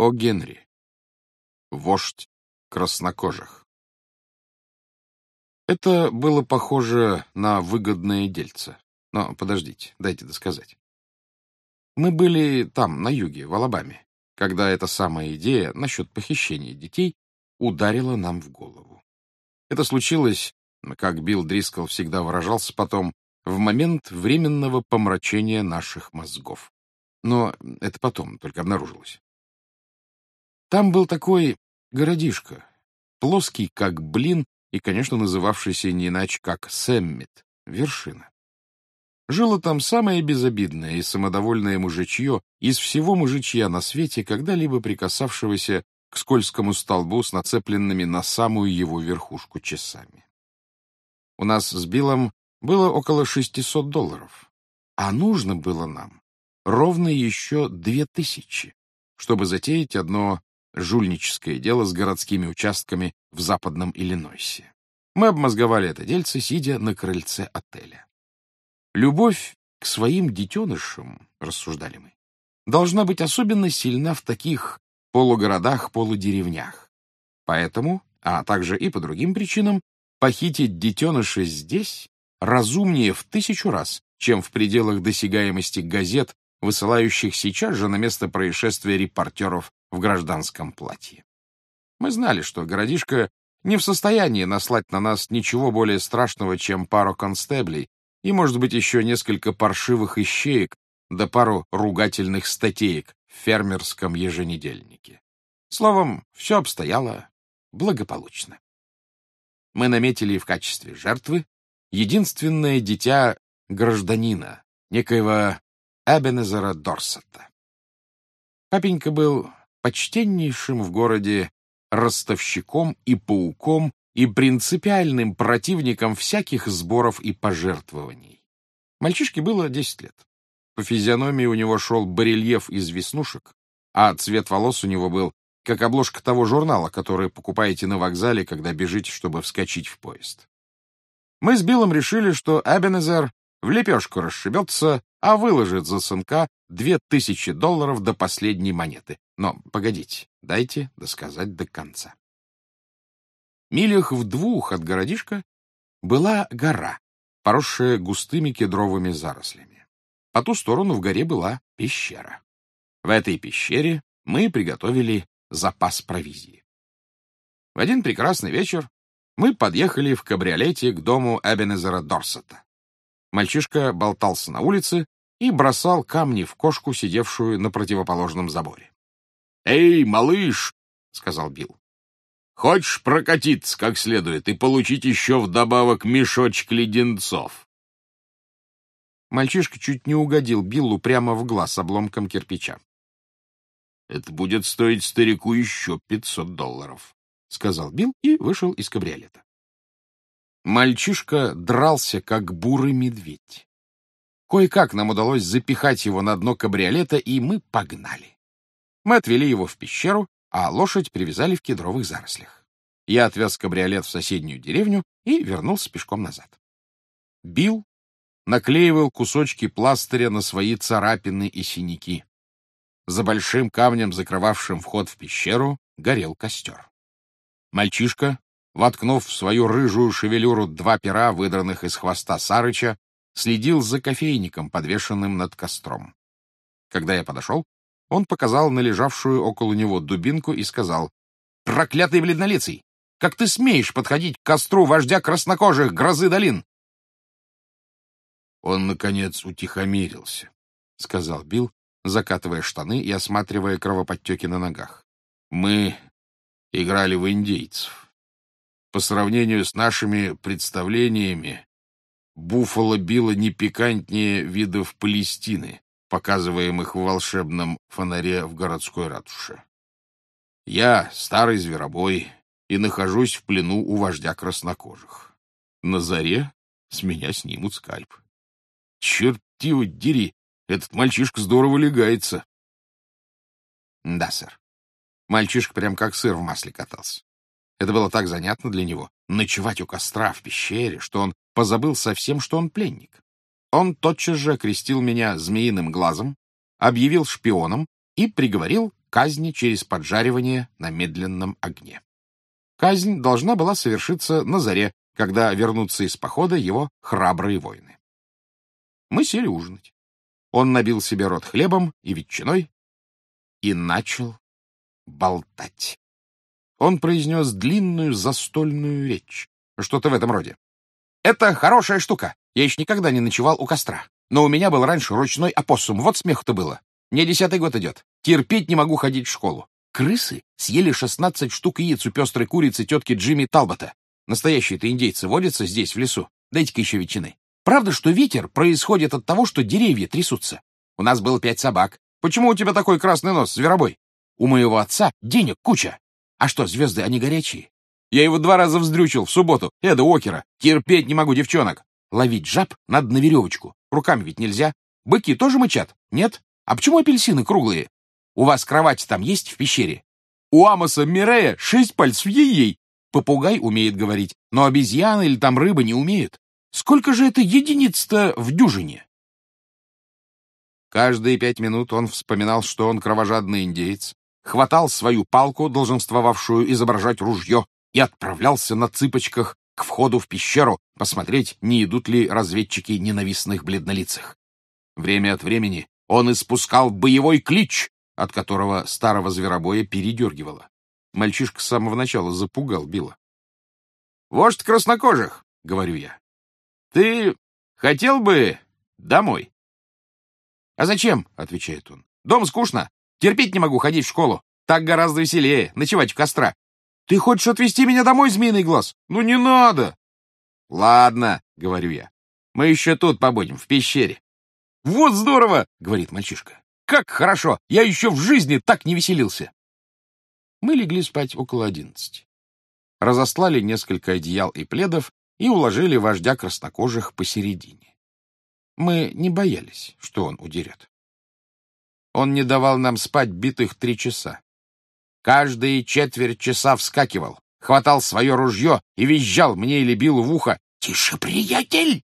О. Генри. Вождь краснокожих. Это было похоже на выгодное дельце. Но подождите, дайте досказать. Мы были там, на юге, в Алабаме, когда эта самая идея насчет похищения детей ударила нам в голову. Это случилось, как Билл Дрискл всегда выражался потом, в момент временного помрачения наших мозгов. Но это потом только обнаружилось. Там был такой городишко, плоский, как блин, и, конечно, называвшийся не иначе, как Сэммит, вершина. Жило там самое безобидное и самодовольное мужичье из всего мужичья на свете, когда-либо прикасавшегося к скользкому столбу с нацепленными на самую его верхушку часами. У нас с Биллом было около 600 долларов, а нужно было нам ровно еще две тысячи, чтобы затеять одно жульническое дело с городскими участками в западном Иллинойсе. Мы обмозговали это дельце, сидя на крыльце отеля. Любовь к своим детенышам, рассуждали мы, должна быть особенно сильна в таких полугородах-полудеревнях. Поэтому, а также и по другим причинам, похитить детеныша здесь разумнее в тысячу раз, чем в пределах досягаемости газет, высылающих сейчас же на место происшествия репортеров в гражданском платье. Мы знали, что городишко не в состоянии наслать на нас ничего более страшного, чем пару констеблей и, может быть, еще несколько паршивых ищеек да пару ругательных статеек в фермерском еженедельнике. Словом, все обстояло благополучно. Мы наметили в качестве жертвы единственное дитя гражданина, некоего Эбенезера Дорсета. Папенька был почтеннейшим в городе ростовщиком и пауком и принципиальным противником всяких сборов и пожертвований. Мальчишке было 10 лет. По физиономии у него шел барельеф из веснушек, а цвет волос у него был как обложка того журнала, который покупаете на вокзале, когда бежите, чтобы вскочить в поезд. Мы с Биллом решили, что Эбенезер в лепешку расшибется, а выложит за сынка две тысячи долларов до последней монеты. Но, погодите, дайте досказать до конца. Милях в двух от городишка была гора, поросшая густыми кедровыми зарослями. По ту сторону в горе была пещера. В этой пещере мы приготовили запас провизии. В один прекрасный вечер мы подъехали в кабриолете к дому Эбенезера Дорсета. Мальчишка болтался на улице и бросал камни в кошку, сидевшую на противоположном заборе. — Эй, малыш! — сказал Билл. — Хочешь прокатиться как следует и получить еще вдобавок мешочек леденцов? Мальчишка чуть не угодил Биллу прямо в глаз обломком кирпича. — Это будет стоить старику еще пятьсот долларов, — сказал Билл и вышел из кабриолета. Мальчишка дрался, как бурый медведь. Кое-как нам удалось запихать его на дно кабриолета, и мы погнали. Мы отвели его в пещеру, а лошадь привязали в кедровых зарослях. Я отвез кабриолет в соседнюю деревню и вернулся пешком назад. Бил наклеивал кусочки пластыря на свои царапины и синяки. За большим камнем, закрывавшим вход в пещеру, горел костер. Мальчишка воткнув в свою рыжую шевелюру два пера, выдранных из хвоста Сарыча, следил за кофейником, подвешенным над костром. Когда я подошел, он показал на лежавшую около него дубинку и сказал, «Проклятый бледнолицый! Как ты смеешь подходить к костру вождя краснокожих грозы долин?» Он, наконец, утихомирился, — сказал Билл, закатывая штаны и осматривая кровоподтеки на ногах. «Мы играли в индейцев. По сравнению с нашими представлениями, Буффало било не пикантнее видов Палестины, показываемых в волшебном фонаре в городской ратуше. Я старый зверобой и нахожусь в плену у вождя краснокожих. На заре с меня снимут скальп. Черт его дери, этот мальчишка здорово легается. Да, сэр. Мальчишка прям как сыр в масле катался. Это было так занятно для него — ночевать у костра в пещере, что он позабыл совсем, что он пленник. Он тотчас же окрестил меня змеиным глазом, объявил шпионом и приговорил казни через поджаривание на медленном огне. Казнь должна была совершиться на заре, когда вернутся из похода его храбрые воины. Мы сели ужинать. Он набил себе рот хлебом и ветчиной и начал болтать. Он произнес длинную застольную речь, что-то в этом роде. «Это хорошая штука. Я еще никогда не ночевал у костра. Но у меня был раньше ручной опоссум. Вот смех-то было. Мне десятый год идет. Терпеть не могу ходить в школу. Крысы съели шестнадцать штук яиц у пестрой курицы тетки Джимми Талбота. Настоящие-то индейцы водятся здесь, в лесу. Дайте-ка еще ветчины. Правда, что ветер происходит от того, что деревья трясутся? У нас было пять собак. Почему у тебя такой красный нос, зверобой? У моего отца денег куча. А что, звезды, они горячие? Я его два раза вздрючил в субботу. Эда Окера. Терпеть не могу девчонок. Ловить жаб надо на веревочку. Руками ведь нельзя. Быки тоже мычат? Нет? А почему апельсины круглые? У вас кровать там есть в пещере? У Амоса Мирея шесть пальцев ей-ей. Попугай умеет говорить, но обезьяны или там рыба не умеют. Сколько же это единиц-то в дюжине? Каждые пять минут он вспоминал, что он кровожадный индеец, хватал свою палку, долженствовавшую изображать ружье, и отправлялся на цыпочках к входу в пещеру посмотреть, не идут ли разведчики ненавистных бледнолицых. Время от времени он испускал боевой клич, от которого старого зверобоя передергивало. Мальчишка с самого начала запугал Билла. «Вождь краснокожих», — говорю я, — «ты хотел бы домой?» «А зачем?» — отвечает он. «Дом скучно. Терпеть не могу ходить в школу. Так гораздо веселее, ночевать в костра. Ты хочешь отвезти меня домой, змеиный глаз? Ну не надо!» «Ладно», — говорю я, — «мы еще тут побудем, в пещере. «Вот здорово!» — говорит мальчишка. «Как хорошо! Я еще в жизни так не веселился!» Мы легли спать около одиннадцати. Разослали несколько одеял и пледов и уложили вождя краснокожих посередине. Мы не боялись, что он удерет. Он не давал нам спать битых три часа. Каждые четверть часа вскакивал, хватал свое ружье и визжал мне или бил в ухо «Тише, приятель!»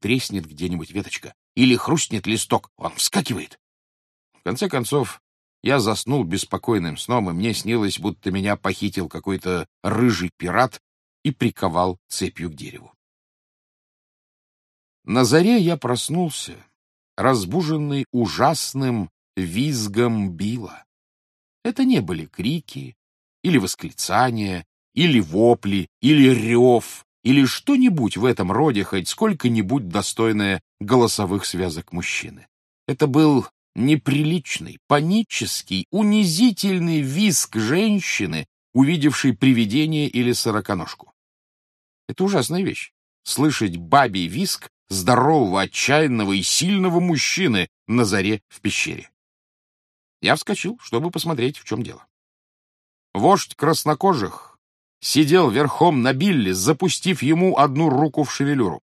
Треснет где-нибудь веточка, или хрустнет листок, он вскакивает. В конце концов, я заснул беспокойным сном, и мне снилось, будто меня похитил какой-то рыжий пират и приковал цепью к дереву. На заре я проснулся, разбуженный ужасным визгом била. Это не были крики, или восклицания, или вопли, или рев, или что-нибудь в этом роде, хоть сколько-нибудь достойное голосовых связок мужчины. Это был неприличный, панический, унизительный визг женщины, увидевшей привидение или сороконожку. Это ужасная вещь — слышать бабий визг здорового, отчаянного и сильного мужчины на заре в пещере. Я вскочил, чтобы посмотреть, в чем дело. Вождь краснокожих сидел верхом на Билли, запустив ему одну руку в шевелюру.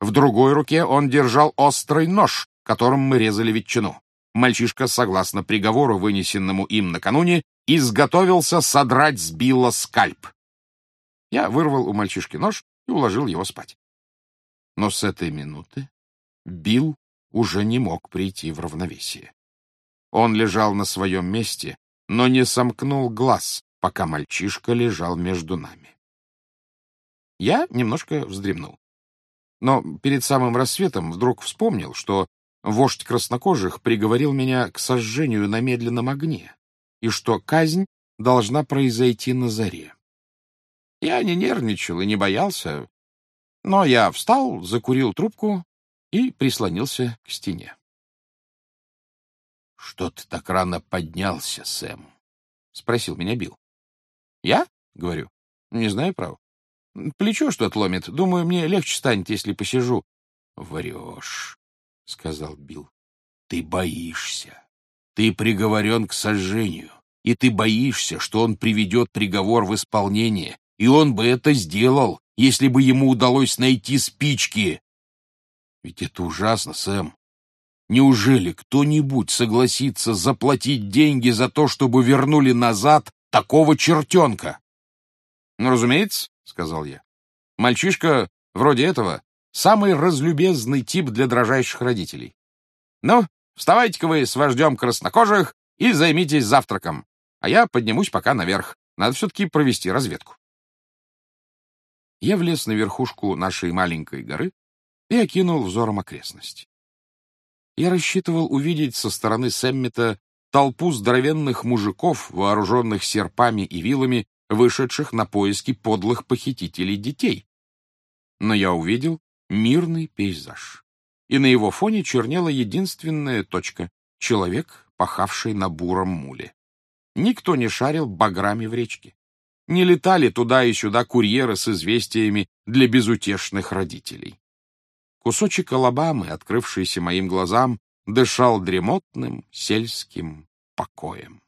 В другой руке он держал острый нож, которым мы резали ветчину. Мальчишка, согласно приговору, вынесенному им накануне, изготовился содрать с Билла скальп. Я вырвал у мальчишки нож и уложил его спать. Но с этой минуты Билл уже не мог прийти в равновесие. Он лежал на своем месте, но не сомкнул глаз, пока мальчишка лежал между нами. Я немножко вздремнул. Но перед самым рассветом вдруг вспомнил, что вождь краснокожих приговорил меня к сожжению на медленном огне, и что казнь должна произойти на заре. Я не нервничал и не боялся, но я встал, закурил трубку и прислонился к стене. — Что ты так рано поднялся, Сэм? — спросил меня Билл. Я? Говорю. Не знаю, прав. Плечо что-то ломит. Думаю, мне легче станет, если посижу. Врешь, — сказал Билл. Ты боишься. Ты приговорен к сожжению. И ты боишься, что он приведет приговор в исполнение. И он бы это сделал, если бы ему удалось найти спички. Ведь это ужасно, Сэм. Неужели кто-нибудь согласится заплатить деньги за то, чтобы вернули назад такого чертенка. — Ну, разумеется, — сказал я. — Мальчишка вроде этого — самый разлюбезный тип для дрожайших родителей. Ну, вставайте-ка вы с вождем краснокожих и займитесь завтраком, а я поднимусь пока наверх. Надо все-таки провести разведку. Я влез на верхушку нашей маленькой горы и окинул взором окрестность. Я рассчитывал увидеть со стороны Сэммита толпу здоровенных мужиков, вооруженных серпами и вилами, вышедших на поиски подлых похитителей детей. Но я увидел мирный пейзаж. И на его фоне чернела единственная точка — человек, пахавший на буром муле. Никто не шарил баграми в речке. Не летали туда и сюда курьеры с известиями для безутешных родителей. Кусочек Алабамы, открывшийся моим глазам, дышал дремотным сельским покоем.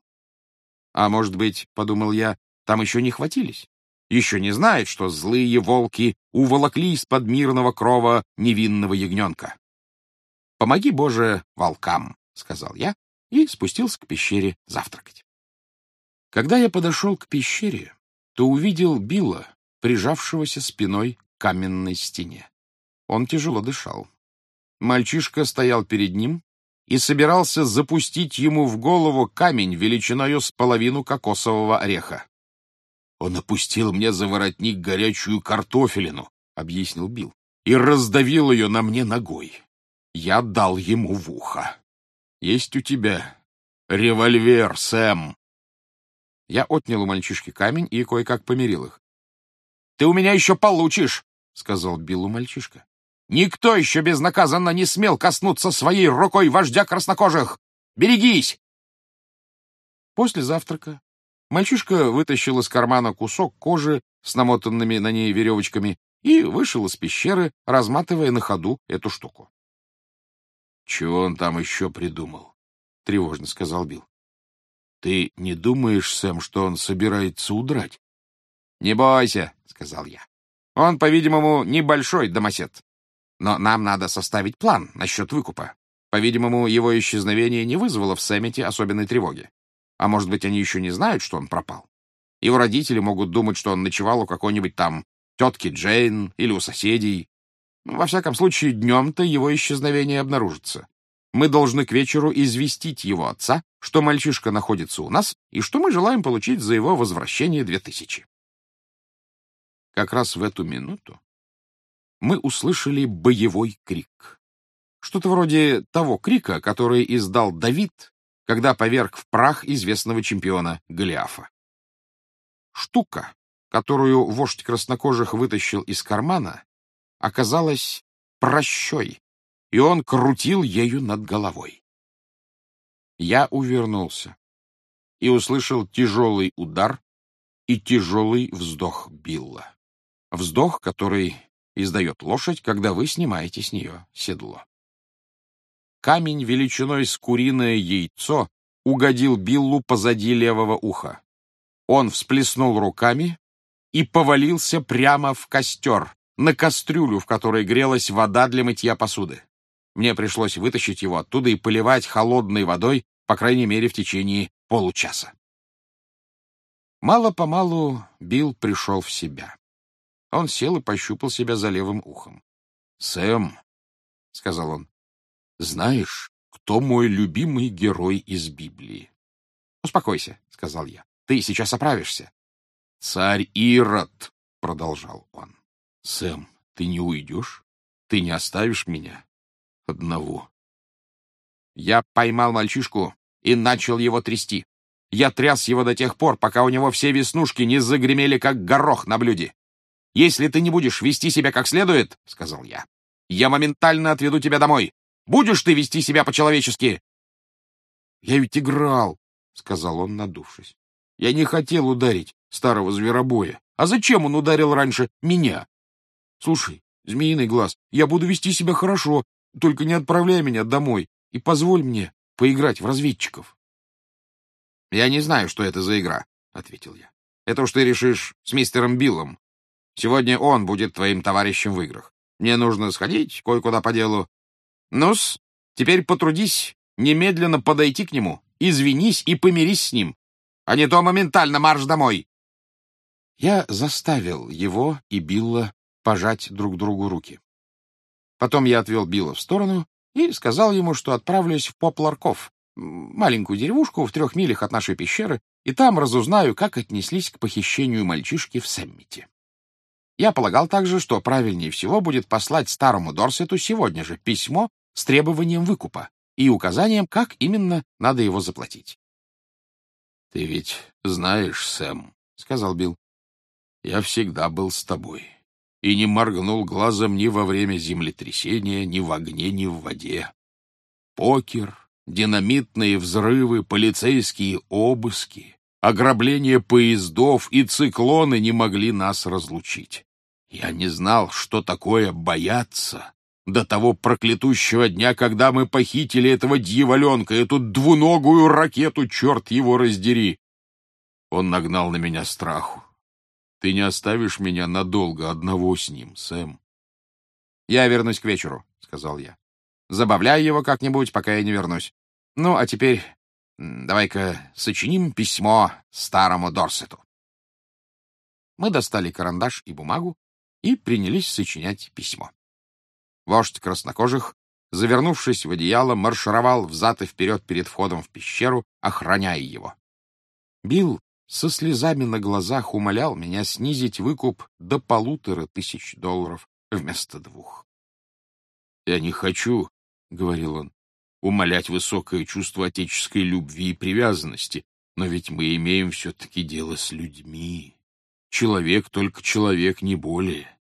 А может быть, — подумал я, — там еще не хватились? Еще не знает, что злые волки уволокли из-под мирного крова невинного ягненка. «Помоги, Боже, волкам», — сказал я и спустился к пещере завтракать. Когда я подошел к пещере, то увидел Билла, прижавшегося спиной к каменной стене. Он тяжело дышал. Мальчишка стоял перед ним и собирался запустить ему в голову камень величиною с половину кокосового ореха. «Он опустил мне за воротник горячую картофелину», — объяснил Билл, «и раздавил ее на мне ногой. Я дал ему в ухо. Есть у тебя револьвер, Сэм?» Я отнял у мальчишки камень и кое-как помирил их. «Ты у меня еще получишь!» — сказал Биллу мальчишка. «Никто еще безнаказанно не смел коснуться своей рукой вождя краснокожих! Берегись!» После завтрака мальчишка вытащил из кармана кусок кожи с намотанными на ней веревочками и вышел из пещеры, разматывая на ходу эту штуку. «Чего он там еще придумал?» — тревожно сказал Билл. Ты не думаешь, Сэм, что он собирается удрать? — Не бойся, — сказал я. Он, по-видимому, небольшой домосед. Но нам надо составить план насчет выкупа. По-видимому, его исчезновение не вызвало в Сэммите особенной тревоги. А может быть, они еще не знают, что он пропал? Его родители могут думать, что он ночевал у какой-нибудь там тетки Джейн или у соседей. Во всяком случае, днем-то его исчезновение обнаружится. Мы должны к вечеру известить его отца, что мальчишка находится у нас и что мы желаем получить за его возвращение две тысячи. Как раз в эту минуту мы услышали боевой крик. Что-то вроде того крика, который издал Давид, когда поверг в прах известного чемпиона Голиафа. Штука, которую вождь краснокожих вытащил из кармана, оказалась прощой, и он крутил ею над головой. Я увернулся и услышал тяжелый удар и тяжелый вздох Билла. Вздох, который издает лошадь, когда вы снимаете с нее седло. Камень величиной с куриное яйцо угодил Биллу позади левого уха. Он всплеснул руками и повалился прямо в костер, на кастрюлю, в которой грелась вода для мытья посуды. Мне пришлось вытащить его оттуда и поливать холодной водой, по крайней мере, в течение получаса. Мало-помалу Билл пришел в себя. Он сел и пощупал себя за левым ухом. — Сэм, — сказал он, — знаешь, кто мой любимый герой из Библии? — Успокойся, — сказал я. — Ты сейчас оправишься. — Царь Ирод, — продолжал он. — Сэм, ты не уйдешь? Ты не оставишь меня? одного. Я поймал мальчишку и начал его трясти. Я тряс его до тех пор, пока у него все веснушки не загремели, как горох на блюде. «Если ты не будешь вести себя как следует, — сказал я, — я моментально отведу тебя домой. Будешь ты вести себя по-человечески?» «Я ведь играл», — сказал он, надувшись. «Я не хотел ударить старого зверобоя. А зачем он ударил раньше меня? Слушай, змеиный глаз, я буду вести себя хорошо, только не отправляй меня домой и позволь мне поиграть в разведчиков. — Я не знаю, что это за игра, — ответил я. — Это уж ты решишь с мистером Биллом. Сегодня он будет твоим товарищем в играх. Мне нужно сходить кое-куда по делу. Ну-с, теперь потрудись немедленно подойти к нему, извинись и помирись с ним, а не то моментально марш домой. Я заставил его и Билла пожать друг другу руки. Потом я отвел Билла в сторону и сказал ему, что отправлюсь в Попларков, маленькую деревушку в трех милях от нашей пещеры, и там разузнаю, как отнеслись к похищению мальчишки в Сэммите. Я полагал также, что правильнее всего будет послать старому Дорсету сегодня же письмо с требованием выкупа и указанием, как именно надо его заплатить. — Ты ведь знаешь, Сэм, — сказал Билл, — я всегда был с тобой и не моргнул глазом ни во время землетрясения, ни в огне, ни в воде. Покер, динамитные взрывы, полицейские обыски, ограбление поездов и циклоны не могли нас разлучить. Я не знал, что такое бояться до того проклятущего дня, когда мы похитили этого дьяволенка, эту двуногую ракету, черт его раздери. Он нагнал на меня страху. Ты не оставишь меня надолго одного с ним, Сэм. — Я вернусь к вечеру, — сказал я. — Забавляй его как-нибудь, пока я не вернусь. Ну, а теперь давай-ка сочиним письмо старому Дорсету. Мы достали карандаш и бумагу и принялись сочинять письмо. Вождь краснокожих, завернувшись в одеяло, маршировал взад и вперед перед входом в пещеру, охраняя его. Билл со слезами на глазах умолял меня снизить выкуп до полутора тысяч долларов вместо двух. — Я не хочу, — говорил он, — умолять высокое чувство отеческой любви и привязанности, но ведь мы имеем все-таки дело с людьми. Человек только человек, не более.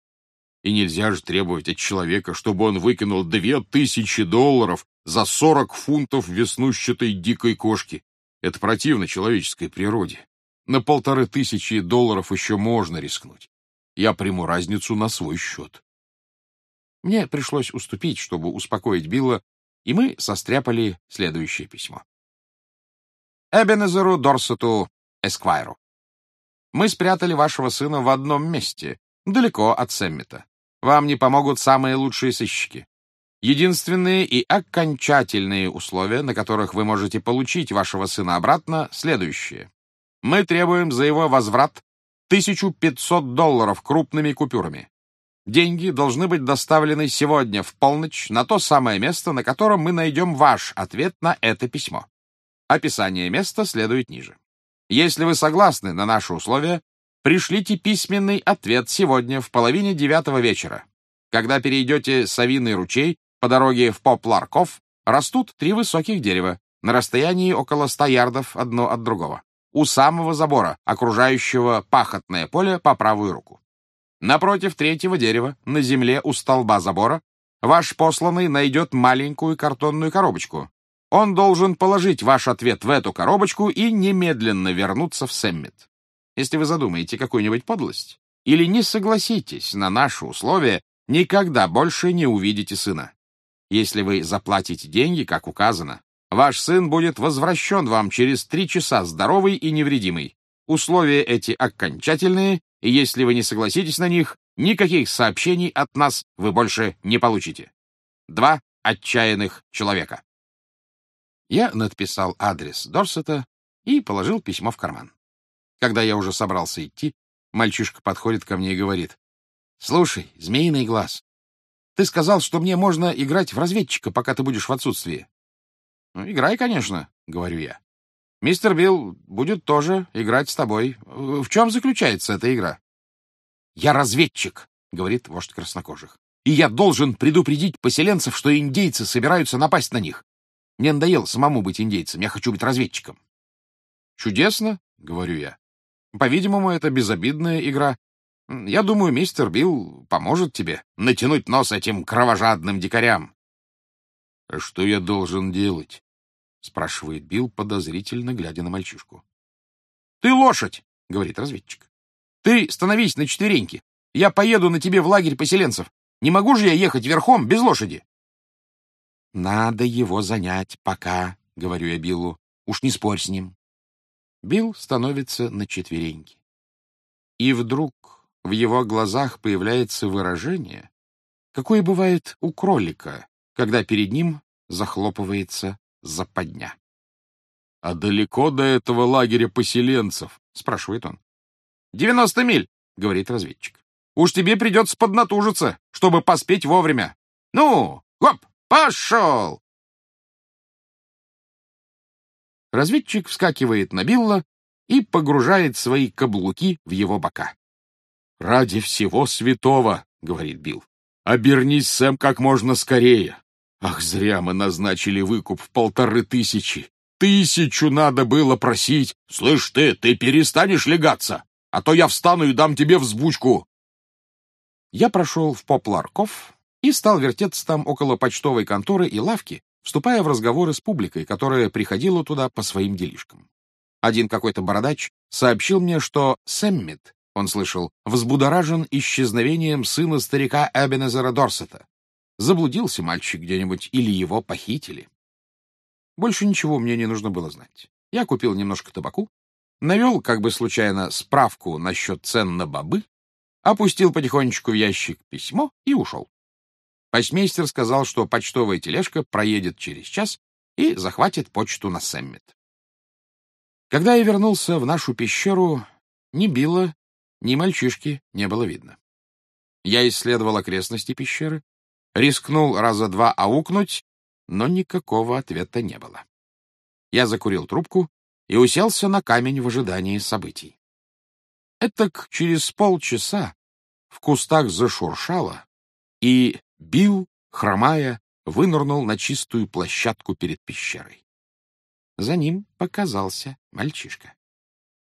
И нельзя же требовать от человека, чтобы он выкинул две тысячи долларов за сорок фунтов веснущатой дикой кошки. Это противно человеческой природе. На полторы тысячи долларов еще можно рискнуть. Я приму разницу на свой счет. Мне пришлось уступить, чтобы успокоить Билла, и мы состряпали следующее письмо. Эбенезеру Дорсету Эсквайру. Мы спрятали вашего сына в одном месте, далеко от Сэммита. Вам не помогут самые лучшие сыщики. Единственные и окончательные условия, на которых вы можете получить вашего сына обратно, следующие. Мы требуем за его возврат 1500 долларов крупными купюрами. Деньги должны быть доставлены сегодня в полночь на то самое место, на котором мы найдем ваш ответ на это письмо. Описание места следует ниже. Если вы согласны на наши условия, пришлите письменный ответ сегодня в половине девятого вечера. Когда перейдете Савиный ручей, по дороге в Попларков растут три высоких дерева на расстоянии около ста ярдов одно от другого, у самого забора, окружающего пахотное поле по правую руку. Напротив третьего дерева, на земле у столба забора, ваш посланный найдет маленькую картонную коробочку, он должен положить ваш ответ в эту коробочку и немедленно вернуться в Сэммит. Если вы задумаете какую-нибудь подлость или не согласитесь на наши условия, никогда больше не увидите сына. Если вы заплатите деньги, как указано, ваш сын будет возвращен вам через три часа здоровый и невредимый. Условия эти окончательные, и если вы не согласитесь на них, никаких сообщений от нас вы больше не получите. Два отчаянных человека. Я надписал адрес Дорсета и положил письмо в карман. Когда я уже собрался идти, мальчишка подходит ко мне и говорит. — Слушай, змеиный глаз, ты сказал, что мне можно играть в разведчика, пока ты будешь в отсутствии. — Ну, играй, конечно, — говорю я. Мистер Билл будет тоже играть с тобой. В чем заключается эта игра? — Я разведчик, — говорит вождь краснокожих. И я должен предупредить поселенцев, что индейцы собираются напасть на них. Мне надоело самому быть индейцем, я хочу быть разведчиком. Чудесно, говорю я. По-видимому, это безобидная игра. Я думаю, мистер Билл поможет тебе натянуть нос этим кровожадным дикарям. — А что я должен делать? — спрашивает Билл, подозрительно глядя на мальчишку. — Ты лошадь, — говорит разведчик. — Ты становись на четвереньки. Я поеду на тебе в лагерь поселенцев. Не могу же я ехать верхом без лошади? «Надо его занять пока», — говорю я Биллу. «Уж не спорь с ним». Билл становится на четвереньки. И вдруг в его глазах появляется выражение, какое бывает у кролика, когда перед ним захлопывается западня. — А далеко до этого лагеря поселенцев? — спрашивает он. — Девяносто миль, — говорит разведчик. — Уж тебе придется поднатужиться, чтобы поспеть вовремя. Ну, гоп! Пошел! Разведчик вскакивает на Билла и погружает свои каблуки в его бока. «Ради всего святого!» — говорит Билл. «Обернись, Сэм, как можно скорее! Ах, зря мы назначили выкуп в полторы тысячи! Тысячу надо было просить! Слышь ты, ты перестанешь легаться, а то я встану и дам тебе взбучку!» Я прошел в Попларков и стал вертеться там около почтовой конторы и лавки, вступая в разговоры с публикой, которая приходила туда по своим делишкам. Один какой-то бородач сообщил мне, что Сэммит, он слышал, взбудоражен исчезновением сына старика Эбенезера Дорсета. Заблудился мальчик где-нибудь или его похитили. Больше ничего мне не нужно было знать. Я купил немножко табаку, навел, как бы случайно, справку насчет цен на бобы, опустил потихонечку в ящик письмо и ушел. Почмейстер сказал, что почтовая тележка проедет через час и захватит почту на Сэммит. Когда я вернулся в нашу пещеру, ни Билла, ни мальчишки не было видно. Я исследовал окрестности пещеры, рискнул раза два аукнуть, но никакого ответа не было. Я закурил трубку и уселся на камень в ожидании событий. Этак через полчаса в кустах зашуршало, и Бил, хромая, вынырнул на чистую площадку перед пещерой. За ним показался мальчишка.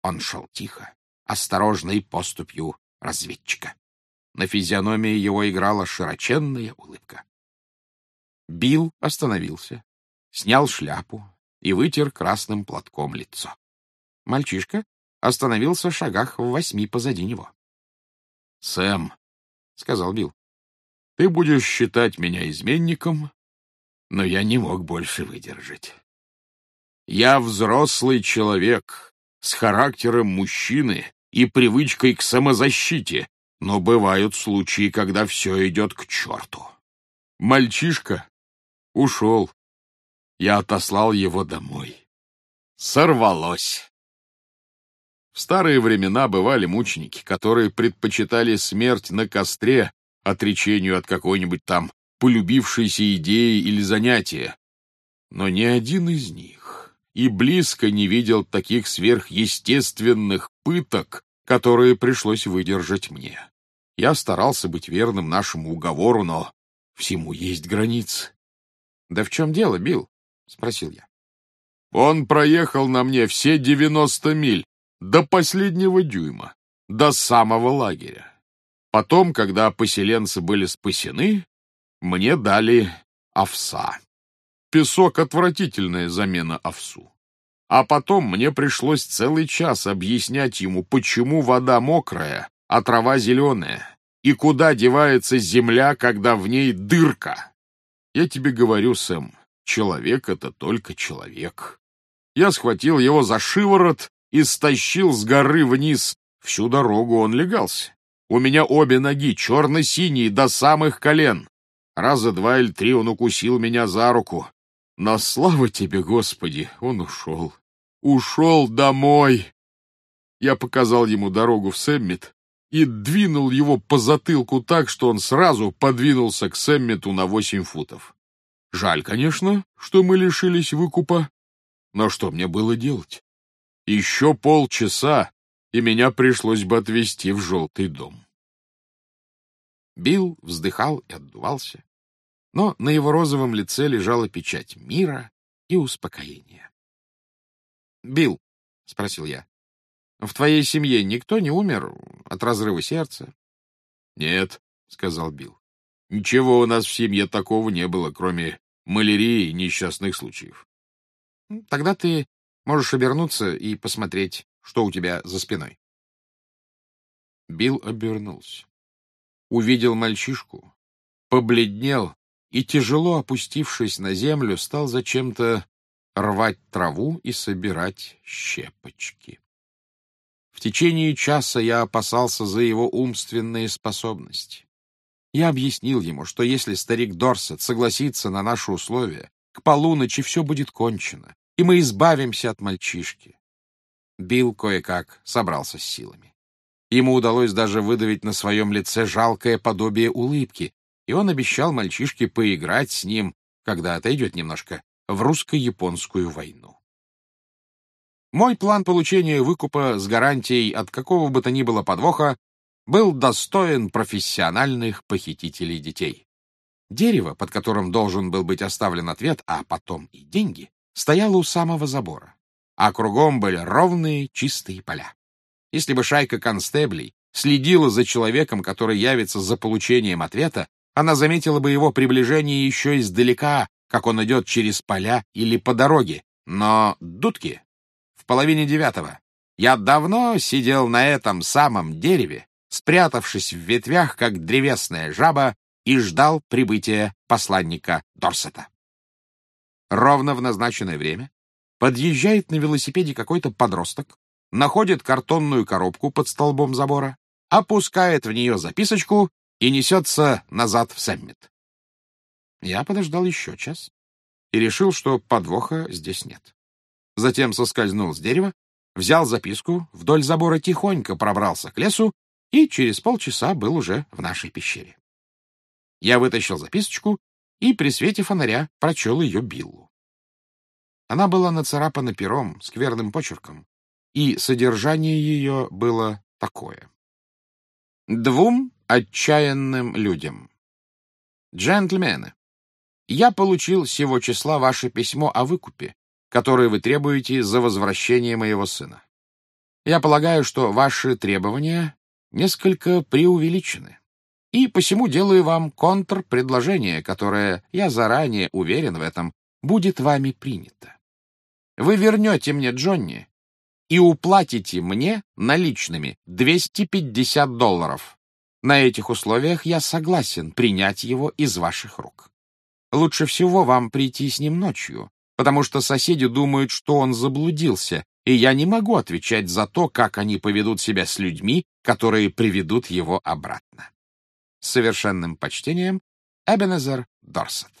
Он шел тихо, осторожной поступью разведчика. На физиономии его играла широченная улыбка. Бил остановился, снял шляпу и вытер красным платком лицо. Мальчишка остановился в шагах в восьми позади него. — Сэм, — сказал Бил, ты будешь считать меня изменником, но я не мог больше выдержать. Я взрослый человек с характером мужчины и привычкой к самозащите, но бывают случаи, когда все идет к черту. Мальчишка ушел. Я отослал его домой. Сорвалось. В старые времена бывали мученики, которые предпочитали смерть на костре отречению от какой-нибудь там полюбившейся идеи или занятия. Но ни один из них и близко не видел таких сверхъестественных пыток, которые пришлось выдержать мне. Я старался быть верным нашему уговору, но всему есть границы. — Да в чем дело, Билл? — спросил я. Он проехал на мне все девяносто миль, до последнего дюйма, до самого лагеря. Потом, когда поселенцы были спасены, мне дали овса. Песок — отвратительная замена овсу. А потом мне пришлось целый час объяснять ему, почему вода мокрая, а трава зеленая, и куда девается земля, когда в ней дырка. Я тебе говорю, Сэм, человек — это только человек. Я схватил его за шиворот и стащил с горы вниз. Всю дорогу он легался. У меня обе ноги черно-синие до самых колен. Раза два или три он укусил меня за руку. Но слава тебе, Господи, он ушел. Ушел домой. Я показал ему дорогу в Сэммит и двинул его по затылку так, что он сразу подвинулся к Сэммиту на восемь футов. Жаль, конечно, что мы лишились выкупа, но что мне было делать? Еще полчаса, и меня пришлось бы отвезти в желтый дом. Билл вздыхал и отдувался, но на его розовом лице лежала печать мира и успокоения. — Билл, — спросил я, — в твоей семье никто не умер от разрыва сердца? — Нет, — сказал Билл. — Ничего у нас в семье такого не было, кроме малярии и несчастных случаев. — Тогда ты можешь обернуться и посмотреть, что у тебя за спиной? Билл обернулся. Увидел мальчишку, побледнел и, тяжело опустившись на землю, стал зачем-то рвать траву и собирать щепочки. В течение часа я опасался за его умственные способности. Я объяснил ему, что если старик Дорсет согласится на наши условия, к полуночи все будет кончено, и мы избавимся от мальчишки. Билл кое-как собрался с силами. Ему удалось даже выдавить на своем лице жалкое подобие улыбки, и он обещал мальчишке поиграть с ним, когда отойдет немножко, в русско-японскую войну. Мой план получения выкупа с гарантией от какого бы то ни было подвоха был достоин профессиональных похитителей детей. Дерево, под которым должен был быть оставлен ответ, а потом и деньги, стояло у самого забора, а кругом были ровные чистые поля. Если бы шайка констеблей следила за человеком, который явится за получением ответа, она заметила бы его приближение еще издалека, как он идет через поля или по дороге. Но, дудки, в половине девятого я давно сидел на этом самом дереве, спрятавшись в ветвях, как древесная жаба, и ждал прибытия посланника Дорсета. Ровно в назначенное время подъезжает на велосипеде какой-то подросток, находит картонную коробку под столбом забора, опускает в нее записочку и несется назад в Сэммит. Я подождал еще час и решил, что подвоха здесь нет. Затем соскользнул с дерева, взял записку, вдоль забора тихонько пробрался к лесу и через полчаса был уже в нашей пещере. Я вытащил записочку и при свете фонаря прочел ее Биллу. Она была нацарапана пером, скверным почерком, и содержание ее было такое. Двум отчаянным людям. Джентльмены, я получил сего числа ваше письмо о выкупе, которое вы требуете за возвращение моего сына. Я полагаю, что ваши требования несколько преувеличены, и посему делаю вам контрпредложение, которое, я заранее уверен в этом, будет вами принято. Вы вернете мне Джонни и уплатите мне наличными 250 долларов. На этих условиях я согласен принять его из ваших рук. Лучше всего вам прийти с ним ночью, потому что соседи думают, что он заблудился, и я не могу отвечать за то, как они поведут себя с людьми, которые приведут его обратно. С совершенным почтением, Эбенезер Дорсет.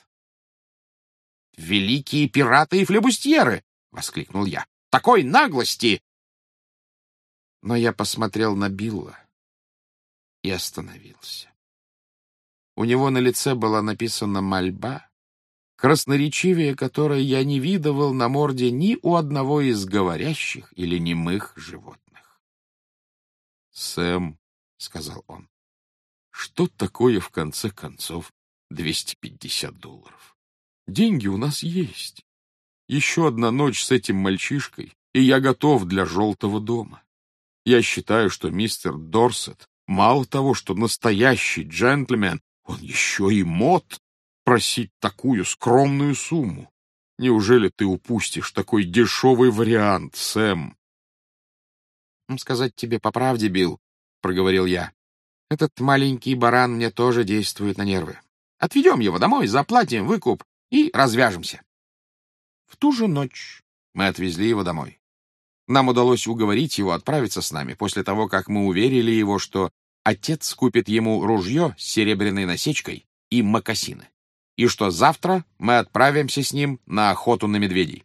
«Великие пираты и флебустьеры!» — воскликнул я. «Такой наглости!» Но я посмотрел на Билла и остановился. У него на лице была написана мольба, красноречивее которой я не видывал на морде ни у одного из говорящих или немых животных. «Сэм», — сказал он, — «что такое, в конце концов, 250 долларов? Деньги у нас есть. Еще одна ночь с этим мальчишкой, и я готов для желтого дома. Я считаю, что мистер Дорсет мало того, что настоящий джентльмен, он еще и мод просить такую скромную сумму. Неужели ты упустишь такой дешевый вариант, Сэм? — Сказать тебе по правде, Билл, — проговорил я. — Этот маленький баран мне тоже действует на нервы. Отведем его домой, заплатим выкуп и развяжемся. В ту же ночь мы отвезли его домой. Нам удалось уговорить его отправиться с нами после того, как мы уверили его, что отец купит ему ружье с серебряной насечкой и мокасины, и что завтра мы отправимся с ним на охоту на медведей.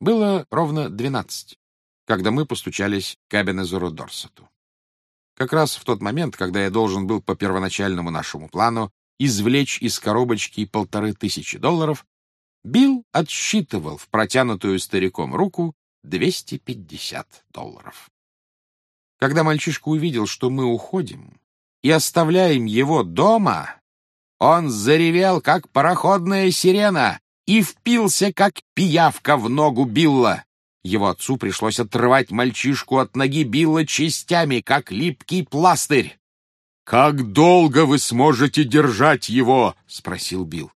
Было ровно двенадцать, когда мы постучались к Эбенезеру Дорсету. Как раз в тот момент, когда я должен был по первоначальному нашему плану извлечь из коробочки полторы тысячи долларов, Билл отсчитывал в протянутую стариком руку 250 долларов. Когда мальчишка увидел, что мы уходим и оставляем его дома, он заревел, как пароходная сирена, и впился, как пиявка в ногу Билла. Его отцу пришлось отрывать мальчишку от ноги Билла частями, как липкий пластырь. «Как долго вы сможете держать его?» — спросил Билл.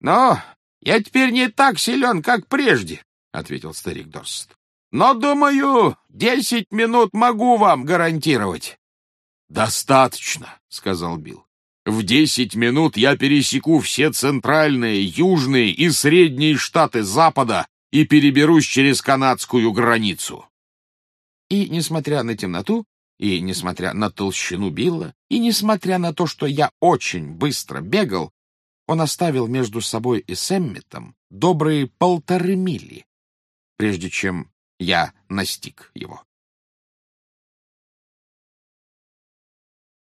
«Но я теперь не так силен, как прежде», — ответил старик Дорст. Но, думаю, десять минут могу вам гарантировать. — Достаточно, — сказал Билл. — В десять минут я пересеку все центральные, южные и средние штаты Запада и переберусь через канадскую границу. И, несмотря на темноту, и несмотря на толщину Билла, и несмотря на то, что я очень быстро бегал, он оставил между собой и Сэммитом добрые полторы мили, прежде чем я настиг его.